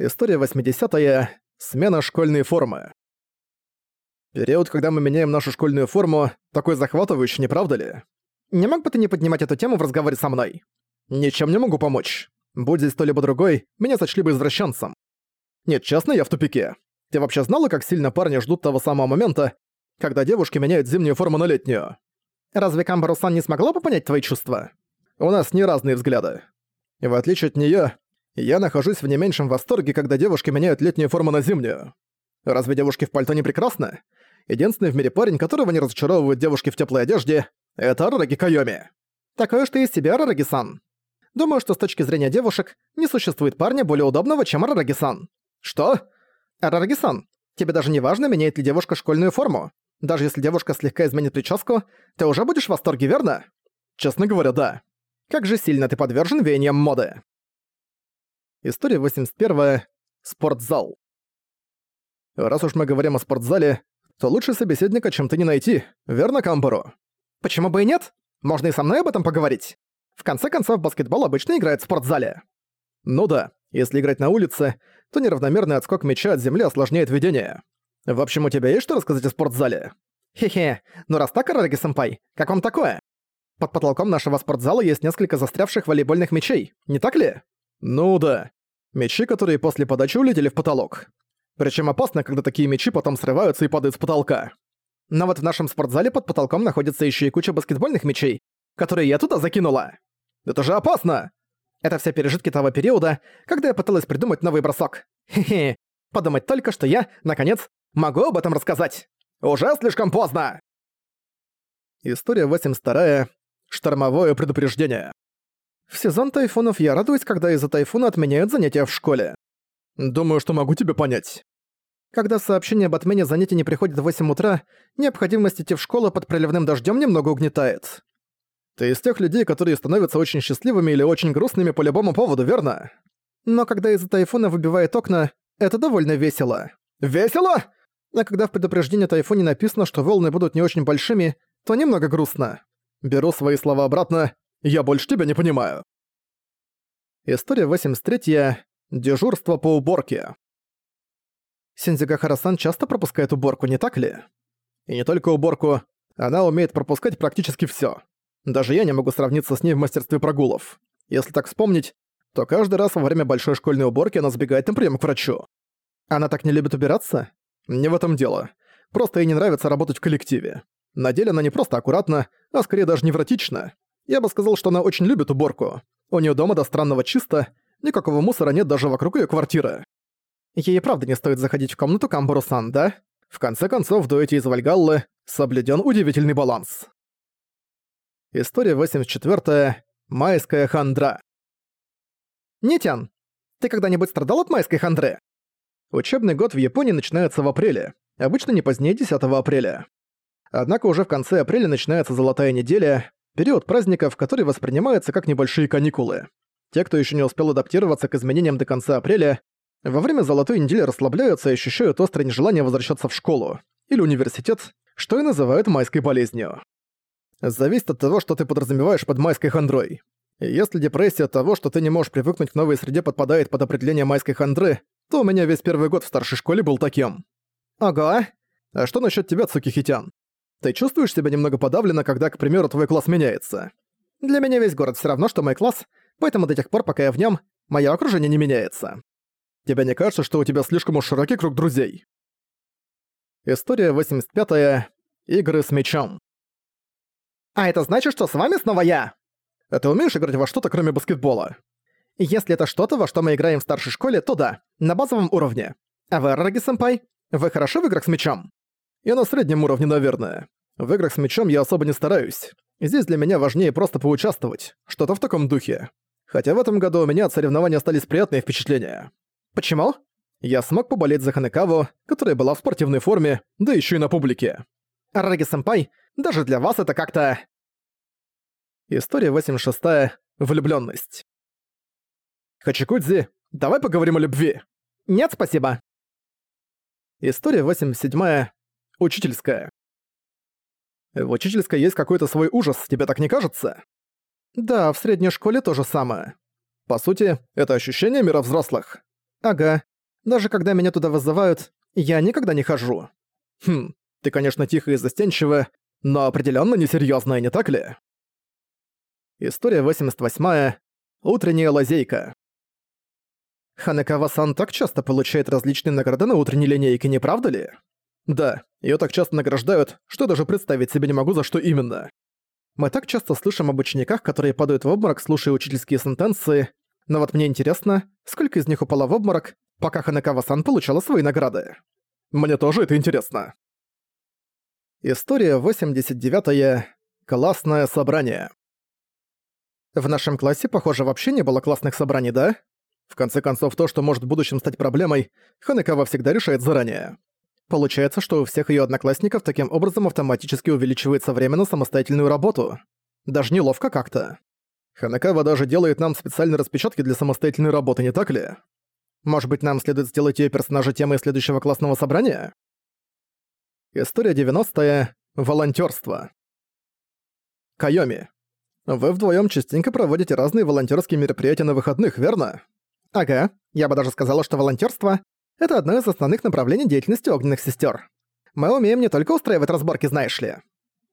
История 80-я. Смена школьной формы. Период, когда мы меняем нашу школьную форму, такой захватывающий, не правда ли? Не мог бы ты не поднимать эту тему в разговоре со мной? Ничем не могу помочь. Будь здесь кто-либо другой, меня сочли бы извращенцем. Нет, честно, я в тупике. Ты вообще знала, как сильно парни ждут того самого момента, когда девушки меняют зимнюю форму на летнюю? Разве Камбарусан не смогла бы понять твои чувства? У нас не разные взгляды. И в отличие от неё, я нахожусь в не меньшем восторге, когда девушки меняют летнюю форму на зимнюю. Разве девушки в пальто не прекрасны? Единственный в мире парень, которого не разочаровывают девушки в теплой одежде, это Арараги Кайоми. Такое что из себя, Арараги-сан. Думаю, что с точки зрения девушек, не существует парня более удобного, чем Арараги-сан. Что? Арараги-сан, тебе даже не важно, меняет ли девушка школьную форму? Даже если девушка слегка изменит прическу, ты уже будешь в восторге, верно? Честно говоря, да. Как же сильно ты подвержен веяниям моды. История 81. Спортзал. Раз уж мы говорим о спортзале, то лучше собеседника, чем ты не найти, верно, Камбару? Почему бы и нет? Можно и со мной об этом поговорить. В конце концов, баскетбол обычно играет в спортзале. Ну да, если играть на улице, то неравномерный отскок мяча от земли осложняет ведение. В общем, у тебя есть что рассказать о спортзале? Хе-хе, ну раз так, Араги-сэмпай, как вам такое? Под потолком нашего спортзала есть несколько застрявших волейбольных мячей, не так ли? Ну да. Мячи, которые после подачи улетели в потолок. Причем опасно, когда такие мячи потом срываются и падают с потолка. Но вот в нашем спортзале под потолком находится еще и куча баскетбольных мячей, которые я туда закинула. Это же опасно! Это все пережитки того периода, когда я пыталась придумать новый бросок. Хе-хе. Подумать только, что я, наконец, могу об этом рассказать. Уже слишком поздно! История 82. Штормовое предупреждение. В сезон тайфунов я радуюсь, когда из-за тайфуна отменяют занятия в школе. Думаю, что могу тебя понять. Когда сообщение об отмене занятий не приходит в 8 утра, необходимость идти в школу под проливным дождем немного угнетает. Ты из тех людей, которые становятся очень счастливыми или очень грустными по любому поводу, верно? Но когда из-за тайфуна выбивает окна, это довольно весело. Весело? А когда в предупреждении о тайфуне написано, что волны будут не очень большими, то немного грустно. Беру свои слова обратно. Я больше тебя не понимаю. История 83. Дежурство по уборке. Синдзигахара-сан часто пропускает уборку, не так ли? И не только уборку, она умеет пропускать практически всё. Даже я не могу сравниться с ней в мастерстве прогулов. Если так вспомнить, то каждый раз во время большой школьной уборки она сбегает на прием к врачу. Она так не любит убираться? Не в этом дело. Просто ей не нравится работать в коллективе. На деле она не просто аккуратна, а скорее даже невротична. Я бы сказал, что она очень любит уборку. У нее дома до странного чисто, никакого мусора нет даже вокруг ее квартиры. Ей правда не стоит заходить в комнату Камбару-сан, да? В конце концов, в дуэте из Вальгаллы соблюден удивительный баланс. История 84. Майская хандра. Нитян, ты когда-нибудь страдал от майской хандры? Учебный год в Японии начинается в апреле, обычно не позднее 10 апреля. Однако уже в конце апреля начинается золотая неделя, период праздников, который воспринимается как небольшие каникулы. Те, кто еще не успел адаптироваться к изменениям до конца апреля, во время золотой недели расслабляются и ощущают острое нежелание возвращаться в школу или университет, что и называют майской болезнью. Зависит от того, что ты подразумеваешь под майской хандрой. если депрессия от того, что ты не можешь привыкнуть к новой среде, подпадает под определение майской хандры, то у меня весь первый год в старшей школе был таким. Ага. А что насчет тебя, Цукихитян? Ты чувствуешь себя немного подавленно, когда, к примеру, твой класс меняется? Для меня весь город все равно, что мой класс, поэтому до тех пор, пока я в нем, мое окружение не меняется. Тебе не кажется, что у тебя слишком уж широкий круг друзей? История 85. -я. Игры с мячом. А это значит, что с вами снова я? А ты умеешь играть во что-то, кроме баскетбола? Если это что-то, во что мы играем в старшей школе, то да, на базовом уровне. А вы, Раги-сэмпай, вы хорошо в играх с мячом? Я на среднем уровне, наверное. В играх с мячом я особо не стараюсь. Здесь для меня важнее просто поучаствовать. Что-то в таком духе. Хотя в этом году у меня от соревнований остались приятные впечатления. Почему? Я смог поболеть за Ханекаву, которая была в спортивной форме, да еще и на публике. Раги-сэмпай, даже для вас это как-то... История 86. Влюблённость. Хачикудзи, давай поговорим о любви. Нет, спасибо. История 87. Учительская. В учительской есть какой-то свой ужас, тебе так не кажется? Да, в средней школе то же самое. По сути, это ощущение мира взрослых. Ага. Даже когда меня туда вызывают, я никогда не хожу. Хм, ты, конечно, тихо и застенчивая, но определенно несерьезная, не так ли? История 88. Утренняя лазейка. Ханекава-сан так часто получает различные награды на утренней линейке, не правда ли? Да, ее так часто награждают, что даже представить себе не могу, за что именно. Мы так часто слышим об учениках, которые падают в обморок, слушая учительские сентенции, но вот мне интересно, сколько из них упало в обморок, пока Ханекава-сан получала свои награды. Мне тоже это интересно. История 89. -я. Классное собрание. В нашем классе, похоже, вообще не было классных собраний, да? В конце концов, то, что может в будущем стать проблемой, Ханекава всегда решает заранее. Получается, что у всех её одноклассников таким образом автоматически увеличивается время на самостоятельную работу. Даже неловко как-то. Ханекава даже делает нам специальные распечатки для самостоятельной работы, не так ли? Может быть, нам следует сделать её персонажа темой следующего классного собрания? История 90 -я. Волонтёрство. Кайоми. Вы вдвоём частенько проводите разные волонтёрские мероприятия на выходных, верно? Ага, я бы даже сказала, что волонтёрство — это одно из основных направлений деятельности огненных сестер. Мы умеем не только устраивать разборки, знаешь ли.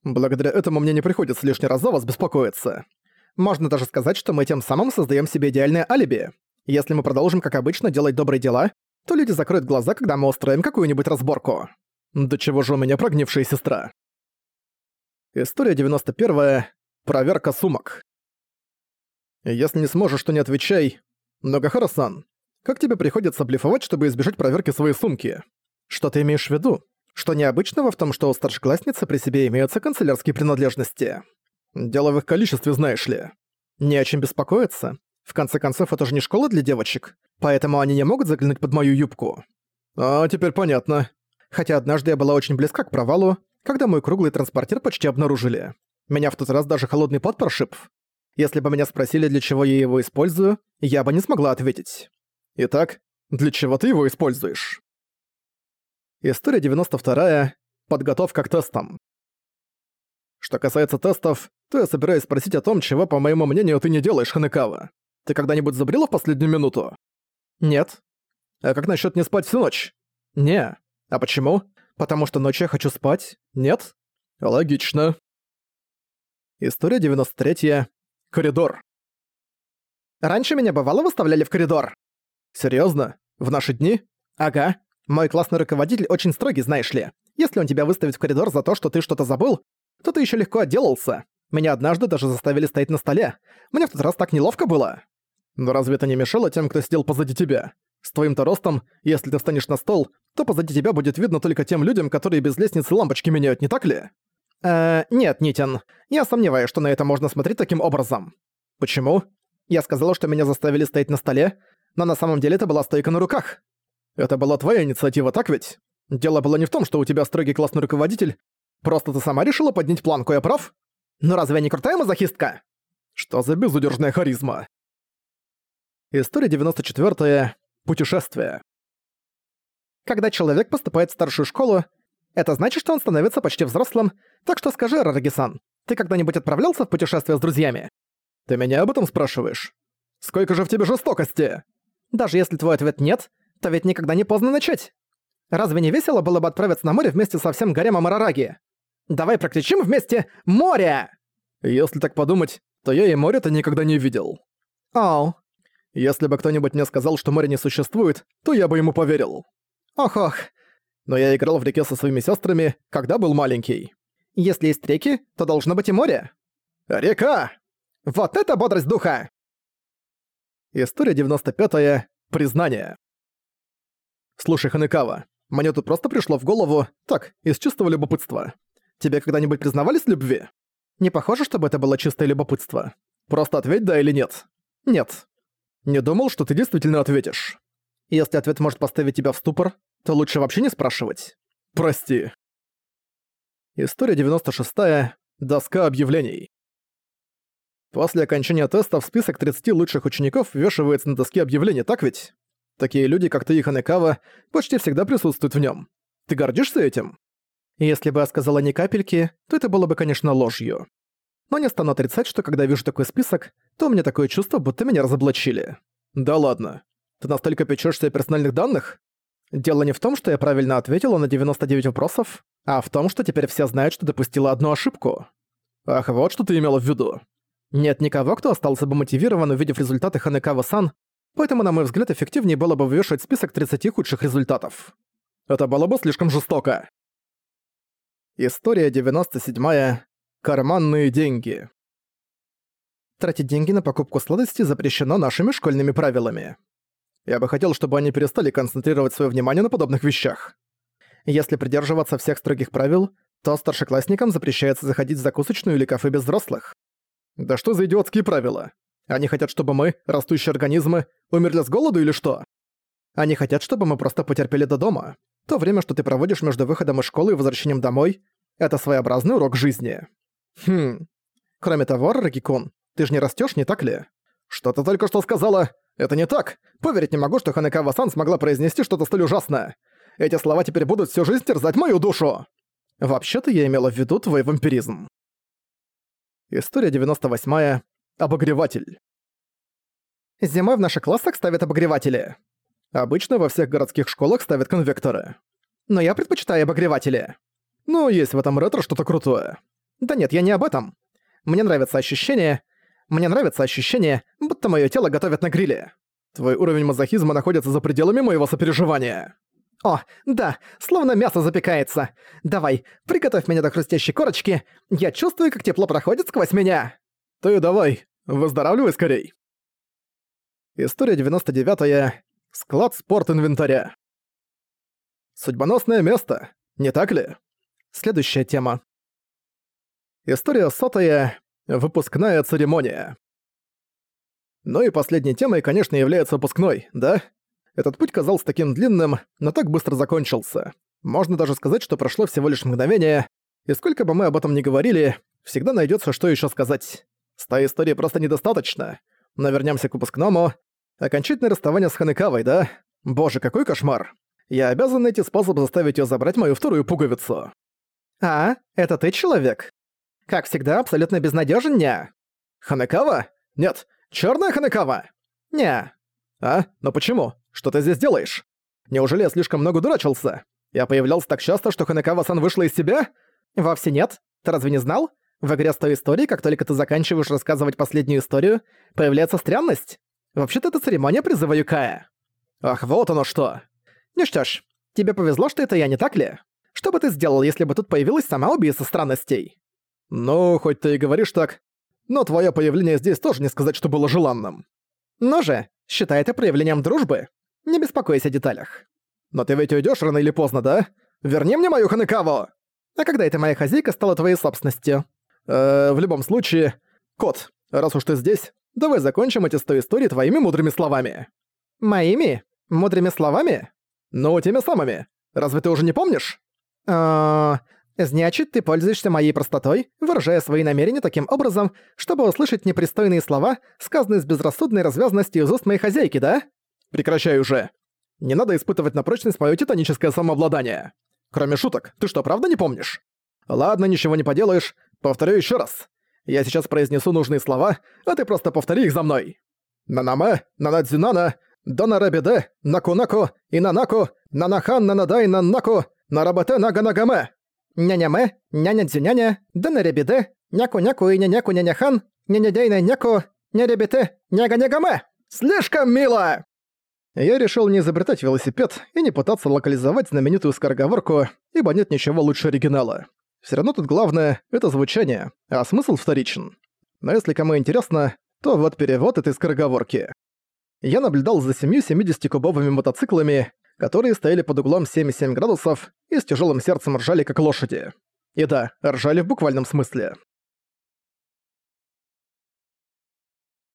Благодаря этому мне не приходится лишний раз за вас беспокоиться. Можно даже сказать, что мы тем самым создаем себе идеальное алиби. Если мы продолжим, как обычно, делать добрые дела, то люди закроют глаза, когда мы устроим какую-нибудь разборку. До чего же у меня прогнившая сестра? История 91. Проверка сумок. Если не сможешь, то не отвечай. Ногахара-сан, как тебе приходится блефовать, чтобы избежать проверки своей сумки? Что ты имеешь в виду? Что необычного в том, что у старшеклассницы при себе имеются канцелярские принадлежности? Дело в их количестве, знаешь ли. Не о чем беспокоиться. В конце концов, это же не школа для девочек, поэтому они не могут заглянуть под мою юбку. А, теперь понятно хотя однажды я была очень близка к провалу, когда мой круглый транспортер почти обнаружили. Меня в тот раз даже холодный пот прошиб. Если бы меня спросили, для чего я его использую, я бы не смогла ответить. Итак, для чего ты его используешь? История 92. Подготовка к тестам. Что касается тестов, то я собираюсь спросить о том, чего, по моему мнению, ты не делаешь, Ханекава. Ты когда-нибудь забрела в последнюю минуту? Нет. А как насчет не спать всю ночь? Не. А почему? Потому что ночью я хочу спать? Нет? Логично. История 93. Коридор. Раньше меня бывало выставляли в коридор. Серьезно? В наши дни? Ага. Мой классный руководитель очень строгий, знаешь ли. Если он тебя выставит в коридор за то, что ты что-то забыл, то ты еще легко отделался. Меня однажды даже заставили стоять на столе. Мне в тот раз так неловко было. Но разве это не мешало тем, кто сидел позади тебя? С твоим-то ростом, если ты встанешь на стол, то позади тебя будет видно только тем людям, которые без лестницы лампочки меняют, не так ли? Э, нет, Нитин. Я сомневаюсь, что на это можно смотреть таким образом. Почему? Я сказала, что меня заставили стоять на столе, но на самом деле это была стойка на руках. Это была твоя инициатива, так ведь? Дело было не в том, что у тебя строгий классный руководитель. Просто ты сама решила поднять планку, я прав? Ну разве я не крутая мазохистка? Что за безудержная харизма? История 94 -я. Путешествие. Когда человек поступает в старшую школу, это значит, что он становится почти взрослым, так что скажи, Рараги-сан, ты когда-нибудь отправлялся в путешествие с друзьями? Ты меня об этом спрашиваешь? Сколько же в тебе жестокости? Даже если твой ответ нет, то ведь никогда не поздно начать. Разве не весело было бы отправиться на море вместе со всем гаремом Рараги? Давай прокричим вместе «Море!» Если так подумать, то я и море-то никогда не видел. Оу, если бы кто-нибудь мне сказал, что море не существует, то я бы ему поверил. Ох-ох. Но я играл в реке со своими сестрами, когда был маленький. Если есть реки, то должно быть и море. Река! Вот это бодрость духа! История 95 -я. Признание. Слушай, Ханекава, мне тут просто пришло в голову, так, из чистого любопытства. Тебе когда-нибудь признавались в любви? Не похоже, чтобы это было чистое любопытство. Просто ответь да или нет. Нет. Не думал, что ты действительно ответишь. Если ответ может поставить тебя в ступор, то лучше вообще не спрашивать. Прости. История 96. -я. Доска объявлений. После окончания теста в список 30 лучших учеников вешивается на доске объявлений, так ведь? Такие люди, как ты и Ханекава, почти всегда присутствуют в нем. Ты гордишься этим? Если бы я сказала ни капельки, то это было бы, конечно, ложью. Но не стану отрицать, что когда вижу такой список, то у меня такое чувство, будто меня разоблачили. Да ладно. Ты настолько печешься о персональных данных? Дело не в том, что я правильно ответила на 99 вопросов, а в том, что теперь все знают, что допустила одну ошибку. Ах, вот что ты имела в виду. Нет никого, кто остался бы мотивирован, увидев результаты Ханекава-сан, поэтому, на мой взгляд, эффективнее было бы вывешивать список 30 худших результатов. Это было бы слишком жестоко. История 97. -я. Карманные деньги. Тратить деньги на покупку сладостей запрещено нашими школьными правилами. Я бы хотел, чтобы они перестали концентрировать свое внимание на подобных вещах. Если придерживаться всех строгих правил, то старшеклассникам запрещается заходить в закусочную или кафе без взрослых. Да что за идиотские правила? Они хотят, чтобы мы, растущие организмы, умерли с голоду или что? Они хотят, чтобы мы просто потерпели до дома. То время, что ты проводишь между выходом из школы и возвращением домой, это своеобразный урок жизни. Хм. Кроме того, Рагикун, ты же не растёшь, не так ли? Что ты только что сказала? Это не так. Поверить не могу, что Ханекава-сан смогла произнести что-то столь ужасное. Эти слова теперь будут всю жизнь терзать мою душу. Вообще-то я имела в виду твой вампиризм. История 98. -я. Обогреватель. Зимой в наших классах ставят обогреватели. Обычно во всех городских школах ставят конвекторы. Но я предпочитаю обогреватели. Ну, есть в этом ретро что-то крутое. Да нет, я не об этом. Мне нравится ощущение... Мне нравится ощущение, будто моё тело готовят на гриле. Твой уровень мазохизма находится за пределами моего сопереживания. О, да, словно мясо запекается. Давай, приготовь меня до хрустящей корочки. Я чувствую, как тепло проходит сквозь меня. Ты давай, выздоравливай скорей. История 99 -я. Склад спорт-инвентаря. Судьбоносное место, не так ли? Следующая тема. История сотая. Выпускная церемония. Ну и последней темой, конечно, является выпускной, да? Этот путь казался таким длинным, но так быстро закончился. Можно даже сказать, что прошло всего лишь мгновение, и сколько бы мы об этом ни говорили, всегда найдется, что еще сказать. С той истории просто недостаточно. Но вернемся к выпускному. Окончательное расставание с Ханекавой, да? Боже, какой кошмар. Я обязан найти способ заставить ее забрать мою вторую пуговицу. «А, это ты человек?» Как всегда, абсолютно безнадежен, не? Ханекава? Нет, черная Ханекава? Не. А? Но почему? Что ты здесь делаешь? Неужели я слишком много дурачился? Я появлялся так часто, что Ханекава-сан вышла из себя? Вовсе нет. Ты разве не знал? В игре с той историей, как только ты заканчиваешь рассказывать последнюю историю, появляется странность. Вообще-то это церемония призыва Юкая. Ах, вот оно что. Ну что ж, тебе повезло, что это я, не так ли? Что бы ты сделал, если бы тут появилась сама убийца странностей? «Ну, хоть ты и говоришь так, но твое появление здесь тоже не сказать, что было желанным». «Ну же, считай это проявлением дружбы. Не беспокойся о деталях». «Но ты ведь уйдешь рано или поздно, да? Верни мне мою Ханекаву!» «А когда эта моя хозяйка стала твоей собственностью?» «Э, в любом случае... Кот, раз уж ты здесь, давай закончим эти сто историй твоими мудрыми словами». «Моими? Мудрыми словами?» «Ну, теми самыми. Разве ты уже не помнишь?» «Э, Значит, ты пользуешься моей простотой, выражая свои намерения таким образом, чтобы услышать непристойные слова, сказанные с безрассудной развязностью из уст моей хозяйки, да? Прекращай уже. Не надо испытывать на прочность моё титаническое самообладание. Кроме шуток, ты что, правда не помнишь? Ладно, ничего не поделаешь. Повторю ещё раз. Я сейчас произнесу нужные слова, а ты просто повтори их за мной. Нанаме, нанадзюнана, донарабеде, накунаку, инанаку, нанахан, нанадай, нанаку, нарабате, наганагаме. Няня-мэ, няня-дзюняня, дэнэ-ребиде, няку-няку и няняку няняхан, няня-дяйна няку, ня-ребите, няга-няга-мэ. Слишком мило! Я решил не изобретать велосипед и не пытаться локализовать знаменитую скороговорку, ибо нет ничего лучше оригинала. Все равно тут главное — это звучание, а смысл вторичен. Но если кому интересно, то вот перевод этой скороговорки. Я наблюдал за семью 70-кубовыми мотоциклами, которые стояли под углом 77 градусов и с тяжелым сердцем ржали как лошади. И да, ржали в буквальном смысле.